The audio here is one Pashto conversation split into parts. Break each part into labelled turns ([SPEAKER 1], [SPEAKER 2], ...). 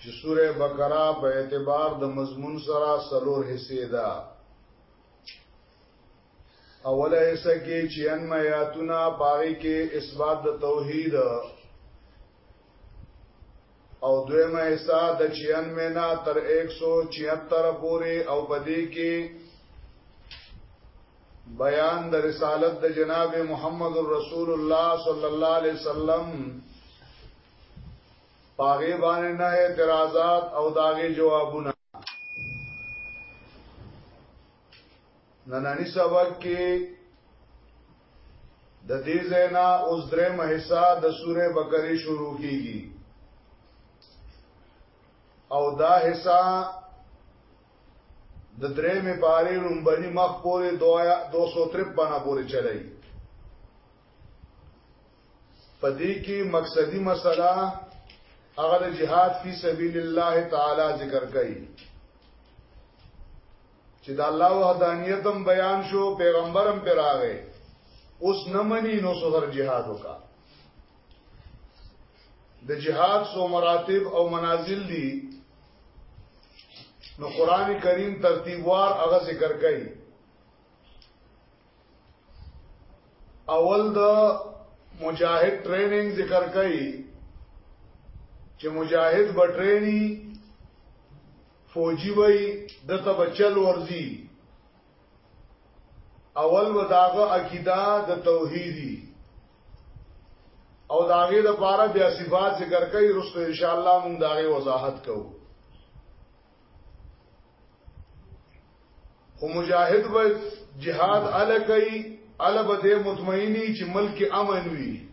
[SPEAKER 1] چې سوره بقره په اعتبار د مضمون سره سلور حصے ده اوله حصہ کې چې ان میاتونه باغی کې اثبات د توحید او دویمه حصہ د 96 نه تر 176 پورې او پدې کې بیان د رسالت د جناب محمد رسول الله صلی الله علیه وسلم پاغي باندې نه اعتراضات او داغي جوابونه ننانی سبق کې د دې زینا اوس درې مهسا د سوره بقره شروع کیږي او دا حصہ د درې مې پاره لومبني مخ پورې 253 پورې چلایي په دې کې مقصدی مسله هغه د جهاد فی سبیل الله تعالی ذکر کړي چې د الله وحدانیت هم بیان شو پیغمبرم پر راغې اوس نه مني نو سره جهاد وکا د جهاد سو مراتب او منازل دي نو قران کریم ترتیبوار هغه ذکر کړي اول د مجاهد ټریننګ ذکر کړي چې مجاهد بټرینی فوجي وي د تبچل ورزي اول وداغه عقیده د توحیدی او داغه د پاره بیا صفات ذکر کوي رسو ان شاء الله مونږ داغه وضاحت کوو خو مجاهد به جهاد اله کوي اله به دې مطمئني چې ملک امن وي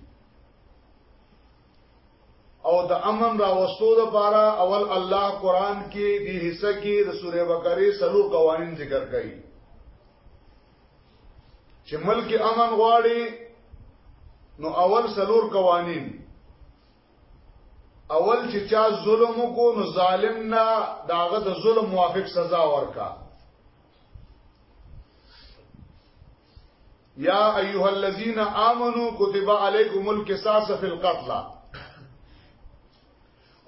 [SPEAKER 1] او د امن راوستو د پاره اول الله قران کې دی حصہ کې د سوره بقره سلو قوانین ذکر کړي چې ملک امن غواړي نو اول سلور قوانین اول چې چا ظلم کو نو ظالم نه داغه د ظلم موافق سزا ورکا یا ایها الذین آمنو کتب علیکم القصاص فی القتل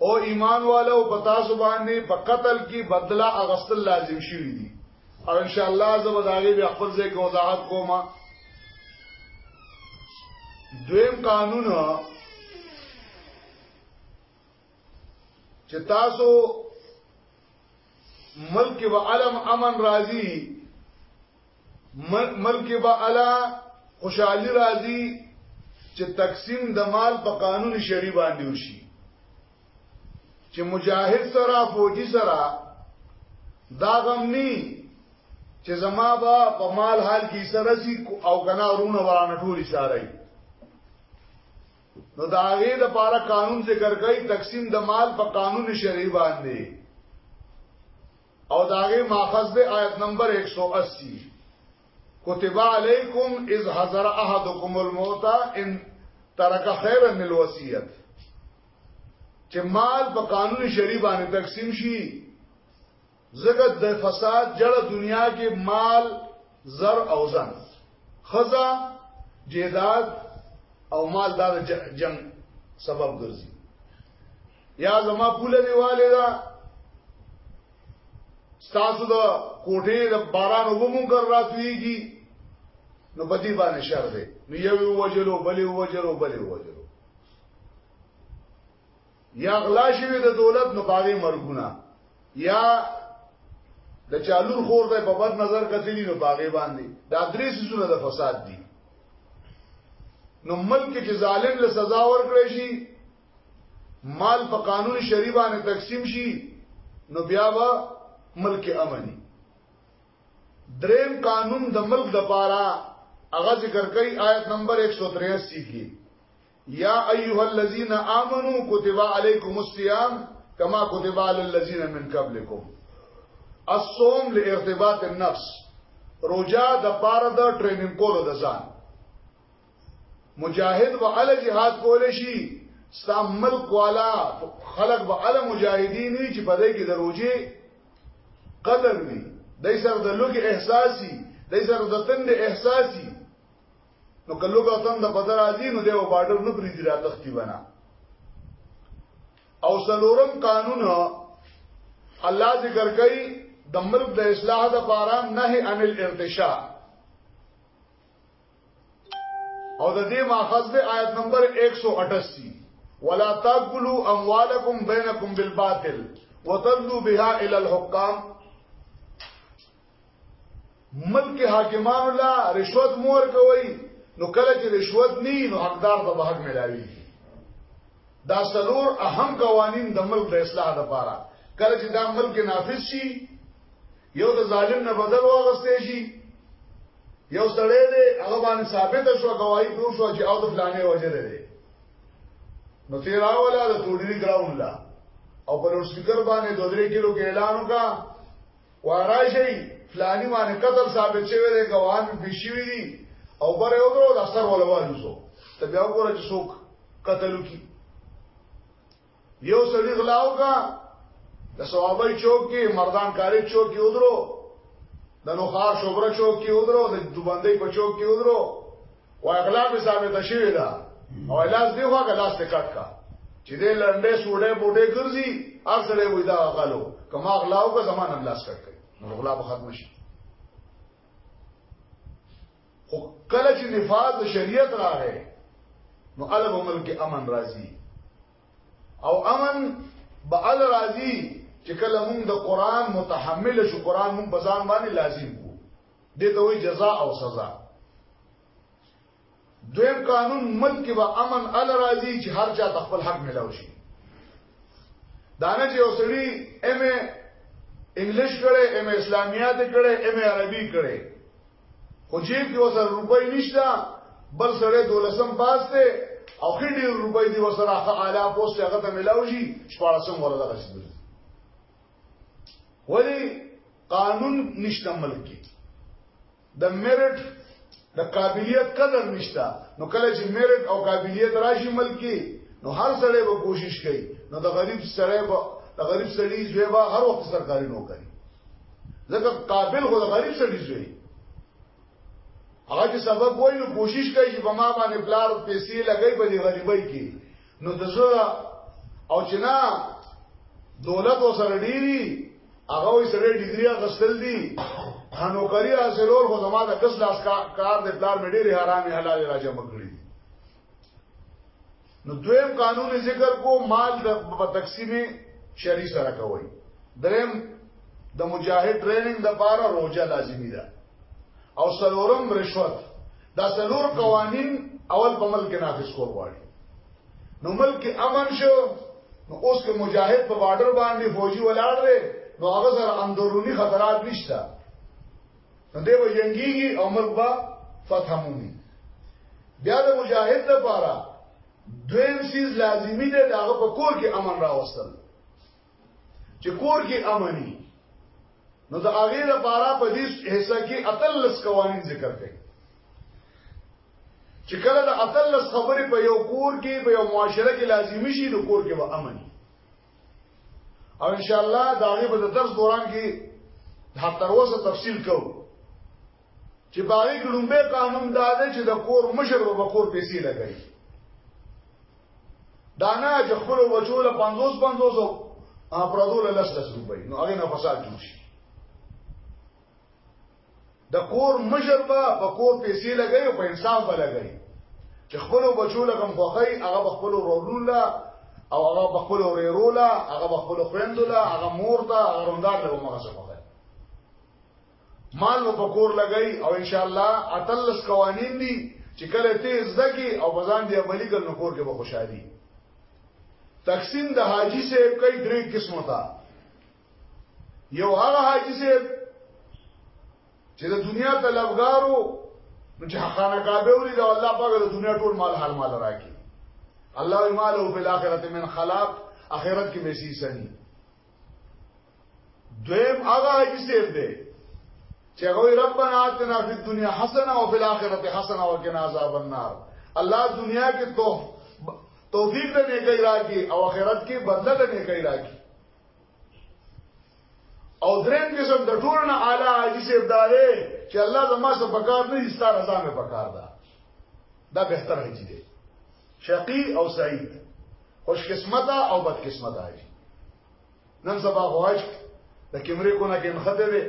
[SPEAKER 1] او ایمان والو پتا سو باندې په قتل کې بدلا اغستل لازم شوی دی او ان شاء الله زه به داغه بیا خپل ځای کې وضاحت کوم دویم قانون چې تاسو ملک و علم امن راضی ملک و علا خوشحالی راضی چې تقسیم د مال په قانون شری باندې وشي چې مجاهد سره فوجي سره دا غم ني چې زما با په مال حال کې سره سي او غنا رونه ورانه ټول اشاره نو دا هغه د پاره قانون ذکر کوي تقسیم د مال په قانون شرعي باندې او دا هغه ماخذ به آیت نمبر 180 کتب علیکم اذ حضر احدکم الموت ان ترک خیرا الوصیت چې مال په قانون شری باندې تقسیم شي زګد د فساد جړه دنیا کې مال زر او زن خزا جیداد او مال دا جنگ سبب ګرځي یا زما پوله دیواله دا ستاسو د کوټې د باران وبمون کر راتويږي نو بدی باندې شر دی نو یو وجلو بلې وجلو بلې وجلو یا غلا شوی د دولت نو باغې مرګونه یا د چالور خور ته په بد نظر کتلی نو باغې باندې دا درې سيزونه د فساد دي نو ملک کې ظالم له سزا ورکړي شي مال په قانون شری باندې تقسیم شي نو بیا به ملک امني دریم قانون د ملک د پاره هغه ذکر کوي آیت نمبر 183 کې یا ایها الذین آمنو کتب علیکم الصیام کما کتب علی الذین من قبلکم الصوم لارتباط النفس روجا د پاره د ټریننګ کولو د ځان مجاهد به ال جهاد کول شي ستا ملک والا خلق به ال مجاهدین وي چې په دې کې د روزي قدر وي دای سره د لوګ احساسي دای سره د تند احساسي نو کله به تند په درازي نو دیو بارډر نو پری دی را تختی بنا او سلورم قانون الله ذکر کوي د ملک د اصلاح د پاره نه ان الارتشاء او د دې ماخذ د آیت نمبر 188 ولا تاكلوا اموالكم بينكم بالباطل وتدلوا بها الى الحكام ملک حاکمان لا رشوت مور کوي نو کله چې رشوت ني نو حقدار ته حق ملاوي دا سلور اهم قوانين د ملک د اصلاح لپاره کله چې دا ملک نافذ شي یو د ظالم نه بدل واغستې شي یو سړی دی هغه باندې ثابت شو گواہی پرو شو چې او د فلانه وجه ده نو تیر اوله د توډری ګراوند لا او په لوډ سپیکر باندې دوه درې کیلو کې اعلان وکا واراشي فلانی باندې قتل ثابت شوی دی گواهان به شوی دي او بر یو درو د اثر ولوالو سو ته بیا وګوره چې څوک قتل کی یو سړي غلاو کا د ثوابي چوک کې مردان کالج چوک کې ودرو د نوخار شوبره چوک کې ودرو د دوبندې په چوک کې ودرو او اغلا به ثابت شوی دا او لاس دی هو لاس ته کټ کا چې دې لنډې سوډې بوټې ګرځي هر سره وې دا غلو کما غلاو کا زمانه لاس کټ کړي نو غلا به ختم شي خو کله چې نفاذ د شریعت راغی نو الب ملک امن راځي او امن به ال راځي چې کله موږ د قران متحمل شو قران موږ په ځان باندې لازم کو دې ته وایي جزاء او سزا دویم قانون ملک به امن ال راځي چې هر چا خپل حق ملاوي شي دانه چې اوسړي ایم انګلیش کړي ایم اسلامیات کړي ایم عربي کړي خو جیب کې وسره روپۍ نشته بل سره دولسم پاس ته او خې ډېر روپۍ دی وسره خه اعلی پوسټ هغه ته ملاوي شي شپارسم ورته رسیدل ولی قانون نشته ملک کې د میرټ د قابلیت قدر نشته نو کله چې میرټ او قابلیت راشي ملک کې نو هر سړی به کوشش کوي نو د غریب سړی به د غریب سړی ځوی به هر وخت سرکاري نوکري ځکه قابل خو د غریب سړي زوی هغه چې سبب وای نو کوشش کوي چې په ما باندې بلار پیسې لګي په دې غریبۍ کې نو د زړه او چې نه دولت وسره ډیری هغه یې سره ډیګري غسل دي هنوکری حاصلول خو زما د کس لاس کار د پلار مې ډېری حرامي حلال راځم کړی نو دویم قانون ذکر کو مال د په تقسیم شری سره کوي دریم د مجاهد ټریننګ د پاره روزه لازمی ده او سلورم رشوت دا سلور قوانین اول په ملک نافذ کول غواړي نو ملک امن شو نو اوس کې مجاهد په بارډر باندې فوجي ولاړ دی نو هغه سره اندرونی خطرات نشته نو دی به جنگیږي او ملک به فتح مومي بیا د مجاهد لپاره دویم سیز لازمی دی داغه په کور کې امن راوستل چې کور کې امني نو د هغه لپاره په دې حصہ کې اتلس قوانين ذکر کړي چې کله د اتلس خبرې په یو کور کې په یو معاشره کې لازمی شي د کور کې به امني او ان شاء الله دا غي په درس دوران کې دا تر اوسه تفصیل کو چې باغی ګلومبه قانون دا دی چې د کور مشر به کور پیسې لګي دا نه چې خپل وچول 50 500 او پردول لس لس روپۍ نو هغه نه فساد جوړ شي د کور مشر به په کور پیسې لګي او په انصاف به لګي چې خپل بچو لګم خوخی هغه به خپل رولون لا او هغه به خپل ورېرو لا هغه به خپل خويندو لا هغه مور ته هغه روندار له مغه څخه خوخی مال په کور لګي او ان شاء الله اتلس قوانين دي چې کله ته زګي او بزان دی عملی کول نو کور کې به خوشحالي تقسیم د حاجی صاحب کوي درې قسمه تا یو هغه حاجی صاحب چې د دنیا طلبګارو نو چې خانه کعبه ولې دا الله پاک د دنیا ټول مال حال مال راکړي الله مال او بل اخرت من خلاق اخرت کې به سي سني دویم هغه حاجی صاحب دی چې هغه ربنا آتنا فی الدنیا حسنه او فی الاخرته حسنه وقنا عذاب النار الله دنیا کې توفیق دې کوي راکړي او آخرت کې بدله دې کوي راکړي او دریم قسم د ټول نه اعلی حاجی صاحب دارې چې الله زما څخه پکار نه دي ستاره ځان په پکار ده دا بهتر حاجی دی شقی او سعید خوش قسمت او بد قسمت حاجی نن سبا غواش د کیمرې کو نه کې مخته وي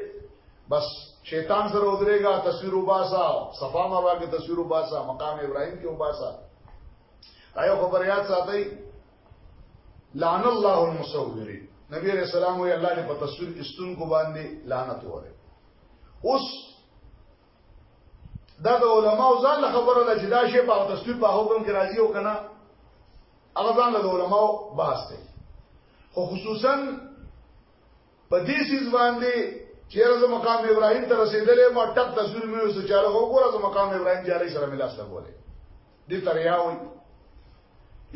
[SPEAKER 1] بس شیطان سره ودرېګا تصویر وباسا صفا مروا کې تصویر وباسا مقام ابراهیم کې وباسا آیا خبر یاد ساتي لعن الله المصورين نبی علیہ السلام وی الله دې په تصویر استون کو باندې لعنت وره اوس دا د علماو ځان له خبره ده چې دا شی په تصویر په حکم کې راځي او کنه هغه ځان له علماو باسته خو خصوصا په دې سیس باندې چې راز مقام ابراهیم ته رسیدلې ما ټک تصویر مې وسو چاله وګوره چې مقام ابراهیم جاري سره ملاس لګولې دې تریا وي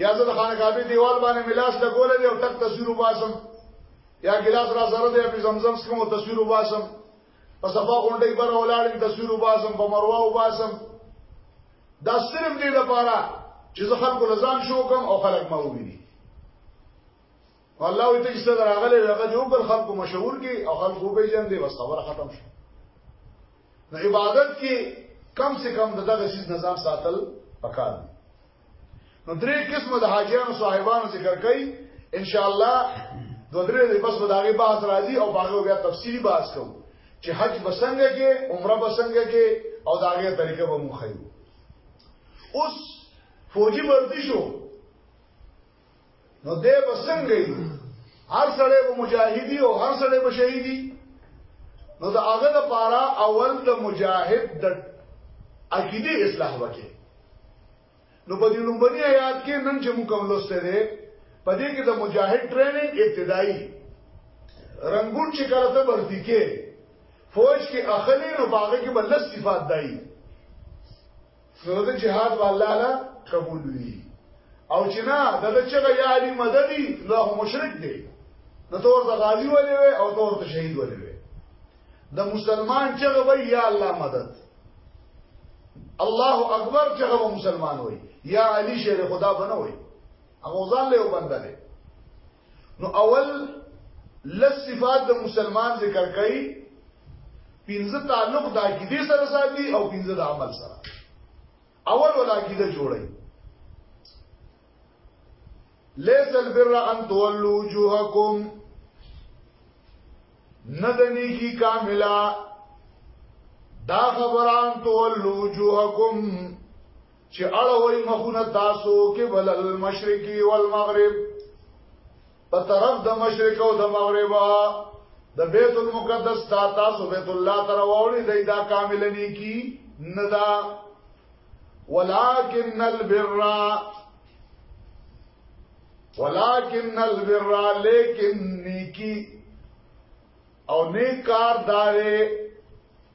[SPEAKER 1] یا زه د خانقابه دیوال باندې ملاس لګولې او ټک تصویر وباسم یا ګلاس را سره دې په زمزم سکم او تصویر وباسم په صفه غونډې پر ولاړې تصویر وباسم په مروه وباسم دا صرف دې لپاره چې زه خلکو لزان شو کوم او خلک ما وویني الله وي ته چې څنګه راغلې هغه دې وکړ خلکو مشهور کی او خلکو به جن دې بس خبره ختم شي نو عبادت کې کم سے کم دغه شیز نظام ساتل پکار دي نو درې قسمه د حاجیانو صاحبانو ذکر کړي ان شاء الله دوه درې دې بس وداغي بحث راځي او باغو بیا تفصیلی بحث کوو چې حج بسنګ کې عمره بسنګ کې او داغه طریقه به مخایو اوس فوجي ورزشو نو دې بسنګي هر سړی به مجاهدی او هر سړی به شهیدی نو دا هغه د پارا اول د مجاهد د عقیده اصلاح وکي نو په دې لومبني آیات کې نن چې موږ کوم لوسته ده په دې کې د مجاهد ټریننګ ابتدایي رنگون چې کړه ته ورتي کې فوج کې اخلي نو باغ کې بل صفات دای نو د جهاد والله لا قبول وي او چې نه دغه چې یا علی مددي له مشرک دی نو تور د غازی ولې وي او تور د شهید ولې وي د مسلمان چې وي یا الله مدد الله اکبر چې هغه مسلمان وي یا علی شیر خدا بنوي هغه ځان له وبندره نو اول لس صفات د مسلمان ذکر کړي پنځه تعلق د عقیده سره ساتي او پنځه د عمل سره اول ولا عقیده جوړي ليس البر ان تولوا وجوهكم ندنی کی کاملا دا خبران تولوا وجوهكم چې اړوي مخونه تاسو کې ول المشرقي والمغرب په طرف د مشرق او د مغرب د بیت المقدس تا تاسو بیت الله تر ووري د دا کامل نه کی ندا ولكن البر ولكن البر لیکن نیکی او نیک کار دارې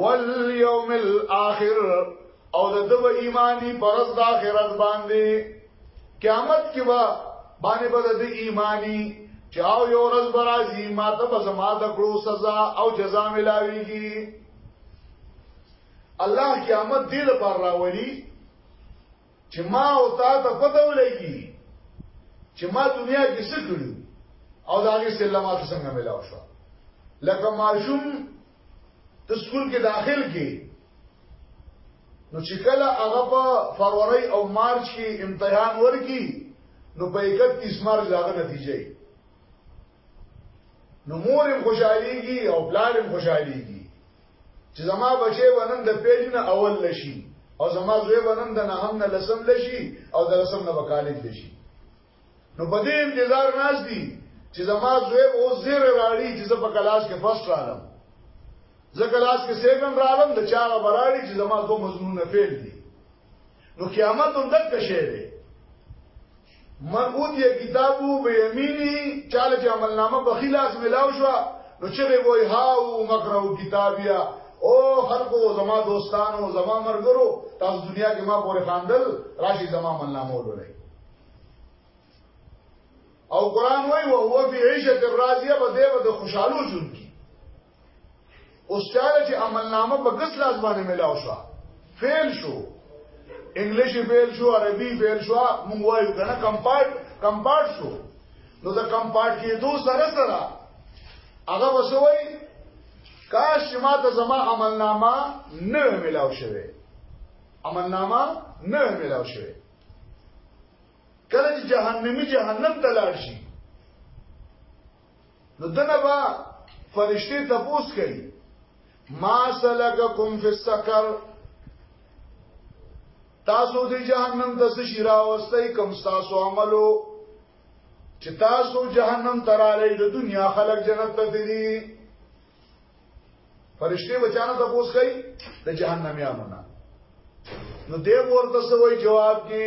[SPEAKER 1] والیوم الاخر او د دو ایمانی پرز د اخرت باندې قیامت کې با باندې بد د ایمانی چاو یو ورځ برازي ما ته به زما د کړو سزا او جزا ملاويږي الله قیامت دې لپاره راولي چې ما او تا ته پته ولګي چې ما دنیا کې څه کړو او دا غي سلامات څنګه ملاو شو لکه ماشوم ته سکول کې داخل کې نو چې کله هغه په فروری او مارچ کې امتحان ورکي نو په 31 مارچ دا نتیجه نو مورم خوشحاليږي او بلارم خوشحاليږي چې زما بچي ونن د پیلینه اول لشي او زما زوی ونن د نه هم نه لسم لشي او د لسم نه وکالت لشي نو په دې انتظار ناز دي چې زما زوی او زیر راړي چې زه په کلاس کې فرست راغلم زه کلاس کې سیکنډ راغلم د چا غبراړي چې زما دوه مضمونونه فیل دي نو قیامت هم دک شی دی من اوت یې کتابو به یمینی چاله چې عمل نامه په خلاص ملاو شو نو چې به وای هاو مقرو کتابیا او خلقو زما دوستانو زما مرګرو تاسو دنیا کې ما پورې خاندل راشي زما عمل نامه ولولای او قران وای او هو فی عیشه الراضیه بده بده خوشاله ژوند اوس چاله چې عملنامه په کس لاس باندې ملاو شو فیل شو انګلیش فیل شو عربي فیل شو مونږ وایو کنه کمپارټ کمپارټ شو نو دا کمپارټ کې دوه سره سره هغه وسوي کاش ما ته زما عملنامه نه ملاو شوه عملنامه نه ملاو شوه کله چې جهنمی جهنم ته لاړ شي نو دنه با فرشتي تپوس کوي ما سلککم فی السقر تاسو د جهنم د سشي راوستي کوم تاسو عملو چې تاسو جهنم ترالې د دنیا خلک جنت ته دي فرشتي بچانه تپوس کوي د جهنميانو نه نو دې ورته سوې جواب کې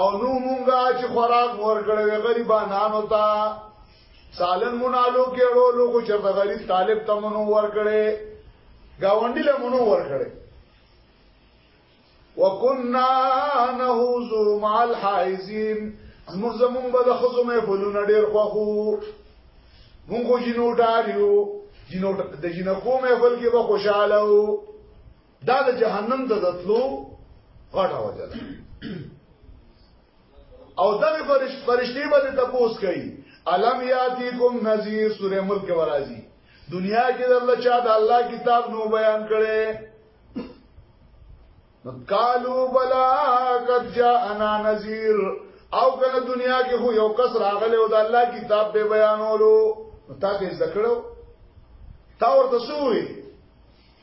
[SPEAKER 1] او نو مونږه چې خوراک مور کړو غریبانو ته سالن مونالو کې ورولو کو چې د غریب طالب ته مونږ ور کړې گاونډي له مونږ ور کړې وکنا نهوز مع الحائزين موږ زمونږ به د خزمه فلونه ډېر خوخو مونږ جنو ډاریو جنو د جنکو مې فل کې به خوشاله وو دا د جهنم د دتلو غټه وجه ده او دغه فرش فرشتي باندې تپوس کوي الم یاتیکم نذیر سوره ملک ورازی دنیا کې د الله چا د الله کتاب نو بیان کړي قالو بلا قد جاءنا نذیر او کنه دنیا کې هو یو کس راغله او د الله کتاب به بیانولو تا دې ذکرو تا ورته سوې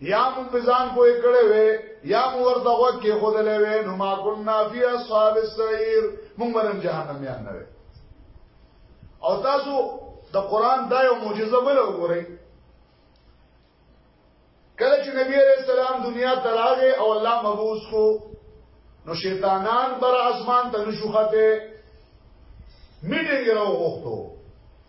[SPEAKER 1] یا مون بزان کوی کړه وی یا مون ورته وګ کې خودلې وی نو ما كنا فی اصحاب السعیر مون ورن جهنم یان نه او تاسو د قران دا یو معجزه بل وګورئ کله چې نبی علیہ السلام دنیا ته راغی او الله مبعوث کو نو شیطانان بر اسمان ته نشوخته میټینګ راوغوښتو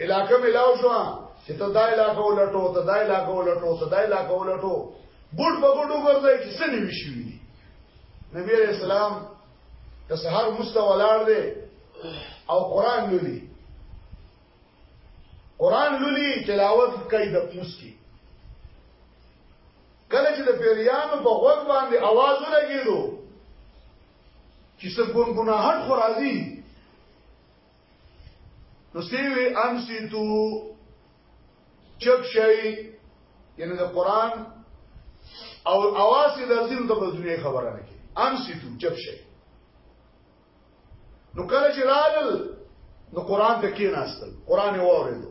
[SPEAKER 1] علاقه ملاو شو چې ته دا علاقه ولټو ته دا علاقه ولټو ته دا علاقه ولټو ګډ په ګډ وګرځي چې څه نیوي شي نبی عليه السلام د سحر مستولاړ دی او قران لولي قران لولي تلاوت کوي د پوس کې کله چې د پیریانو په غوږ باندې आवाज ولګیدو چې څه ګونګونه هټ خو راځي نو سیوی انسیتو چپ شئی یعنی دا قرآن او اواسی دا زیر دا دنیا خبره نکی انسیتو چپ شئی نو کله چې راغل نو قرآن ته کې ناستل قرآن یې واورېدو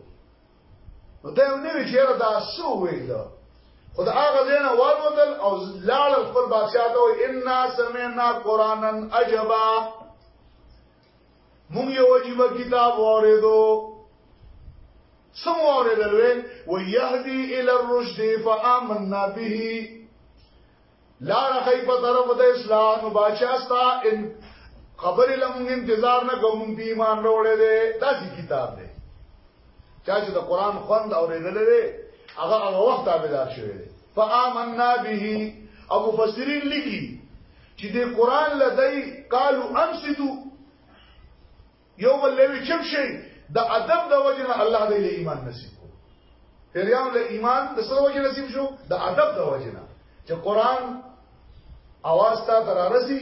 [SPEAKER 1] نو دا یو نوی چیرې دا سو ویل خو دا هغه دین والوتل او لاړ خپل بادشاہ ته ان سمعنا قرانا عجبا مونږ یو عجیب کتاب اوریدو سم اوریدل وی و یهدی الی الرشد فآمنا به لار خی په طرف د اسلام بادشاہستا ان خبر لمون انتظار نه کوم دی ایمان وروړې ده داسې کتاب دی چا چې د قران خوند اورېدل لري هغه هغه وخت تابعدار شوی دی فآمنا به او مفسرین لیکي چې د قران لدی قالو امسدو یو بل لوي چم شي د ادب د وجنه الله دې له ایمان نصیب کو پیریان له ایمان د سره وجه نصیب شو د ادب د وجنه چې قران اواز ته ترارسي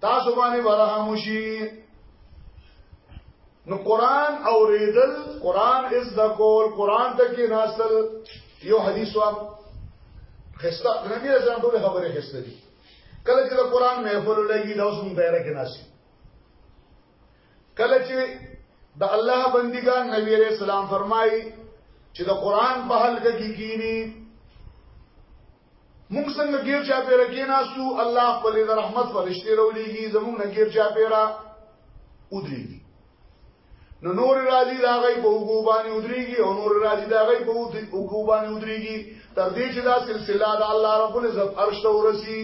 [SPEAKER 1] تاسو باندې ورحم شي نو قران اوریدل قران از د کول قران ته کې ناسل یو حدیث وا خسته نبی رسول الله ټول خبره خسته دي کله چې د قران محفل لګي دا اوس موږ دایره کې ناشي کله چې د الله بندگان نبی عليه السلام فرمایي چې د قران په حلقه کې کینی مونږ څنګه غیر چا پیرا کې ناسو الله خپل د رحمت فرشتي راولېږي زمونږ نه غیر چا پیرا ودرېږي نو نور راځي دا غي په وګو باندې ودرېږي او نور راځي دا غي په وګو باندې ودرېږي تر دې چې دا سلسله د الله رب العزت عرش ته ورسي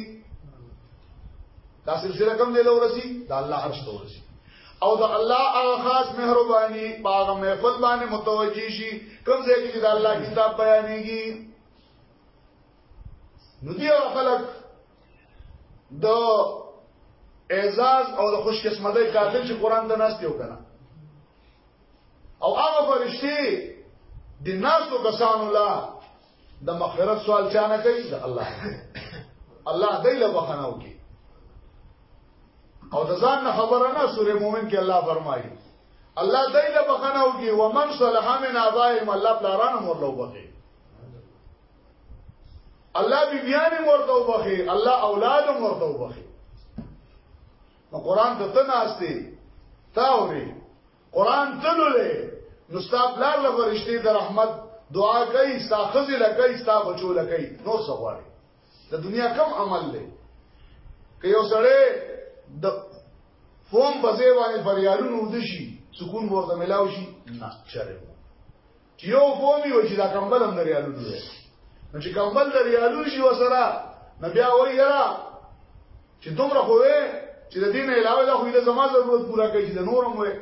[SPEAKER 1] دا سلسله کوم دی له ورسي دا الله عرش ته ورسي او د الله هغه خاص مهرباني باغ محفل باندې متوجي شي کوم ځای کې د الله کتاب بیانېږي نو دی خلک د اعزاز او د خوش قسمتۍ قاتل چې قران ته ناس دیو کنه او هغه فرشتي د ناسو کسانو لا د مغفرت سوال چانه کوي د الله الله دې له بخنه وکي او د ځان نه خبره نه سورې مؤمن کې الله فرمایي الله دای له بخنه او کی ومن صلح من ابائهم الله بلاران مور لو بخي الله بیبیان مور تو بخي الله اولاد مور تو بخي نو قران ته تناستی تاوري قران تلولې نو ستا بلار له فرشتي د رحمت دعا کوي ستا خزي لکې ستا بچو لکې نور څه غواړي د دنیا کم عمل دی که یو سړی د فوم په ځای باندې فریالونه ودشي سکون به ورته ملاو شي نه چره چې یو فومي و چې دا کمبل هم دریالونه دی نو چې کمبل دریالونه شي وسره نو بیا وایي یاره چې دومره خو وې چې د دین علاوه له خو د زما ضرورت پورا کوي چې د نورم وې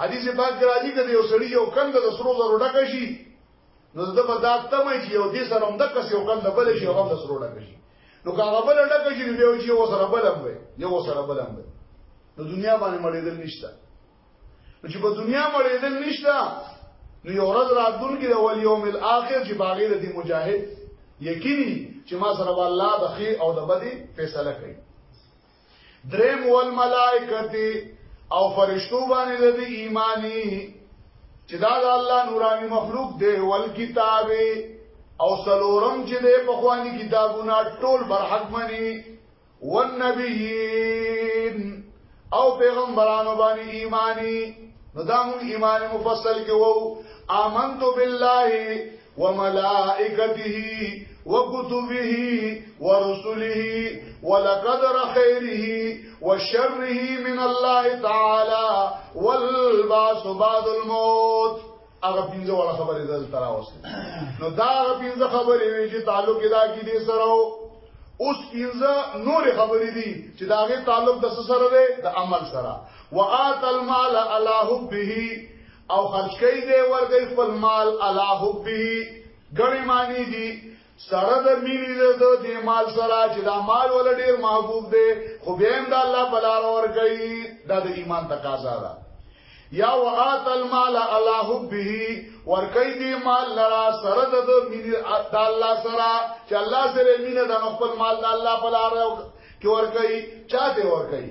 [SPEAKER 1] حدیث پاک راځي کده یو سړی یو کند د سرو زرو ډکه شي نو زده به دا تمه چې یو دې سره هم د کس یو کله بل شي هغه د سروډه کوي نو هغه بل نه کوي نو یو چې یو سره بلم وي یو سره بلم وي نو دنیا باندې مړېدل نشته نو چې په دنیا مړېدل نشته نو یو ورځ راتلونکي د ول یوم الاخر چې باغې د مجاهد یقیني چې ما سره الله د خیر او د بدی فیصله کوي دریم والملائکه او فرشتو باندې د دې ایمانی چې دا د الله نورانی مخلوق دی ول کتاب او سلورم چې د پخوانی کتابونه ټول برحق منی والنبیین او پیغمبرانو باندې ایمانی نو دا مون ایمان مفصل کې وو آمنت بالله وملائکته وكتبه ورسله ولقدر خيره وشره من الله تعالى والباس بعد الموت هغه پنځه وړه خبرې دل تراوسته نو دا هغه پنځه خبرې وی چې تعلق دا کې دي سره اوس پنځه نور خبرې دي چې دا غي تعلق د سره ده د عمل سره وآت المال على حبه او خرج کوي دی ورګي خپل مال علا حبه غني معنی دي سره د مینې د دې مال سره چې دا مال ول ډیر محبوب دی خو به هم د الله بلار ور کوي دا د ایمان تقاضا ده یا وات المال علا حبه ور کوي دې مال لرا سره د مینې د الله سره چې الله سره مینه د خپل مال د الله بلار کې ور کوي چاته ور کوي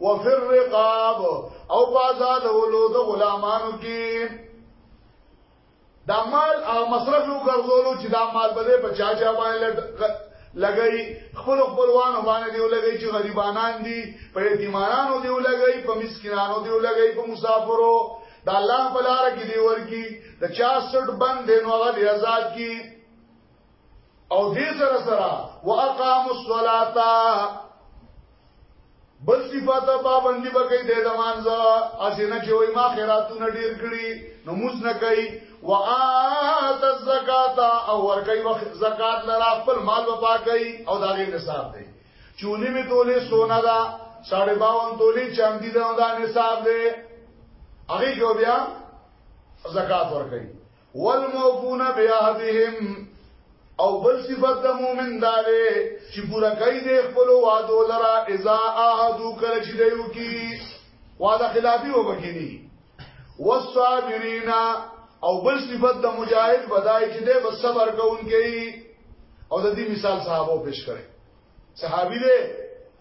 [SPEAKER 1] وفي الرقاب او بازاد ولو د غلامانو کې دا مال او مصرف یو ګرځولو چې دا مال بده په چا چا باندې لګي خپل خپلوانو باندې دی لګي چې غریبانان دي په یتیمانو دی لګي په مسکینانو دی لګي په مسافرو دا الله په لار کې دی ورکی د 66 بند نو هغه آزاد کی او دې سره سره واقام الصلاه بل صفات پابندی وکي د دمانځه اسینه چې وای ما خیراتونه ډیر کړی نو موږ نه کوي وآت الزکات او ور کوي زکات لرا خپل مال و پاکي او داغه نصاب دی چونی می تولې سونا دا 52 تولې چاندي دا نصاب دی هغه جو بیا زکات ور کوي والموفون بعهدهم او بل صفت د مؤمن داره چې پورا کوي د خپل وعده لرا اذا عهدو کله چې دیو کی وعده خلافي وبکینی والصابرین او بل صفت د مجاهد بدای چې د صبر کوونکی او د دې مثال صحابه پیش کړي صحابي دې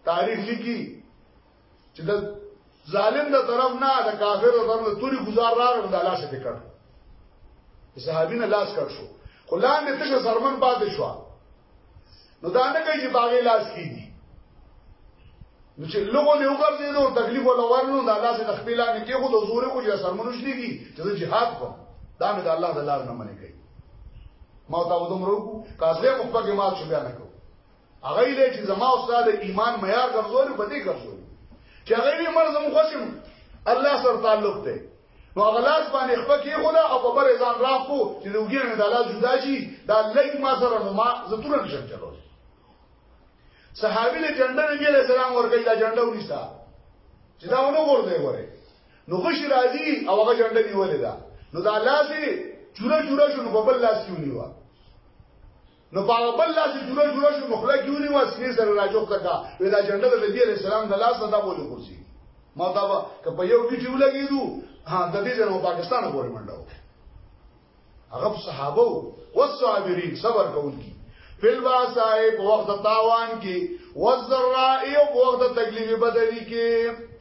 [SPEAKER 1] تاریخ لیکي چې د ظالم د طرف نه د کافر د طرف نه توري گزار راغلم د الله شته کړ صحابي نه لاس کړ شو خو لاندې تش سرمن پاتې شو نو دا نه کوي چې باغې لاس کیږي نو چې لوګو له وګرځي نو تکلیف ولا ورنو دا لاس د خپل نه کې خو د زور خو یا سرمنو شلي دي چې جهاد کوم دا مې د الله د لار نه منې کوي ما تا ودوم روکو کازه په پکې ما شو بیا نه کو هغه یې چې زما او استاد ایمان معیار ګرځول په دې ګرځول چې هغه یې مرزم خوشم الله سره تعلق دی نو هغه لاس باندې خپل کې خدا او په بر ځان راخو چې لوګي نه د لاس جدا شي دا لګ ما سره نو ما زتور نه شم چلول صحابي له جنډه نبی عليه السلام ورګی دا جنډه ونیسا چې دا ونه ورته وره نو خوش راځي او هغه جنډه نیولې ده نو دا لاس چوره چوره شنو په بل لاس کې ونیوه نو په هغه بل لاس جوړه جوړه شو مخله کې ونیو سپیر سره راجوخ تکا وی دا جنډه د نبی علیہ السلام د لاس نه دا بوله خوشي ما دا که په یو ګټي ولګیدو ها د دې ځنو پاکستان پورې منډو هغه صحابه او صابرین صبر کوونکي فل واسای په وخت تاوان کې وزرائی او په وخت تکلیف بدلی کې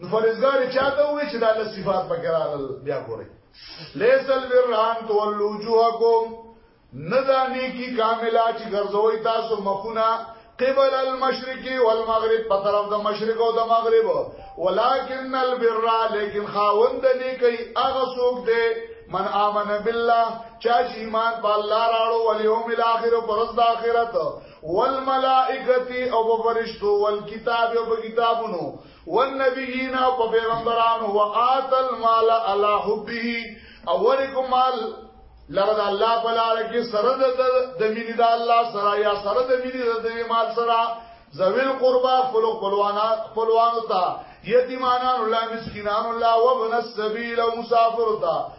[SPEAKER 1] نو فرزګار چاته وې چې دا له صفات په کرال بیا ګوري لیسل بران تولو جوهکم ندانی کی کاملا چې ګرځوي تاسو مخونه قبل المشرق والمغرب په طرف د مشرق او د مغرب ولکن البر لیکن خاوند نه کوي هغه څوک دی من آمن بالله چا چې ایمان په الله راړو او یوم الاخر او پر ورځ د آخرت والملائکتی او په فرشتو والکتاب او په کتابونو والنبیین او په پیغمبرانو وآتل مال علی حبه او ورکم مال لرد الله په لار کې سره د مینې د الله سره یا سره د مینې د مال سره زویل قربا فلو قلوانا قلوانو تا یتیمانان الله مسکینان الله وابن السبیل او مسافر تا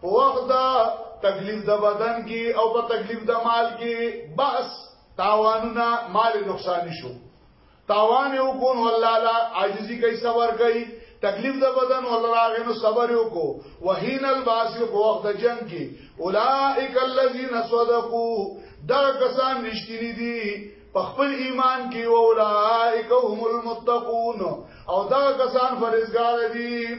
[SPEAKER 1] په وخت د تکلیف د بدن کې او په تکلیف د مال کې بس تاوانونه مال نقصان شو تاوان یو کون والله لا عاجزی کوي صبر کوي تکلیف د بدن والله راغې نو صبر یو کو وهین الباسی په وخت د جنگ کې اولائک الذین صدقوا دا کسان رښتینی دي په خپل ایمان کې او اولائک هم المتقون او دا کسان فرزګار دي